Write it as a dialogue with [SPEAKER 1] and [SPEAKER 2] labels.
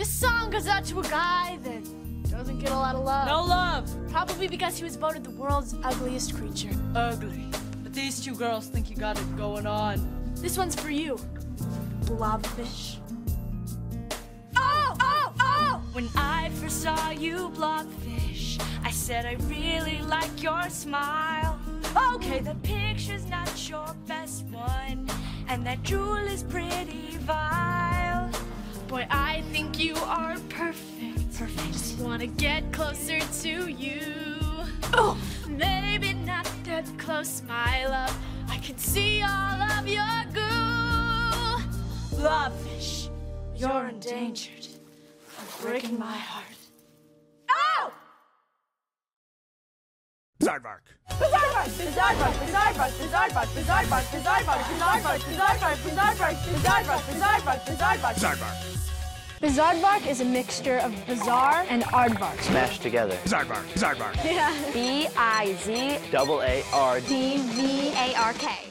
[SPEAKER 1] This song goes out to a guy that doesn't get a lot of love.
[SPEAKER 2] No love.
[SPEAKER 1] Probably because he was voted the world's ugliest creature.
[SPEAKER 2] Ugly. But these two girls think you got it going on.
[SPEAKER 1] This one's for you, blobfish. Oh, oh, oh!
[SPEAKER 3] When I first saw you, Blobfish, I said I really like your smile. Okay, the picture's not your best one, and that jewel is pretty vile.
[SPEAKER 1] Boy, I think you are perfect.
[SPEAKER 3] Perfect.
[SPEAKER 1] Just wanna get closer to you. Oh, maybe not that close, my love. I can see all of your goo.
[SPEAKER 3] Blobfish, you're endangered of breaking my heart.
[SPEAKER 1] Oh!
[SPEAKER 4] Zaardvark. Zaardvark.
[SPEAKER 1] Bizaardvark is a mixture of bizarre and aardvark.
[SPEAKER 5] Smashed together.
[SPEAKER 4] Zaardvark. Zaardvark.
[SPEAKER 6] B I Z
[SPEAKER 5] Double A R D.
[SPEAKER 6] D V A R K.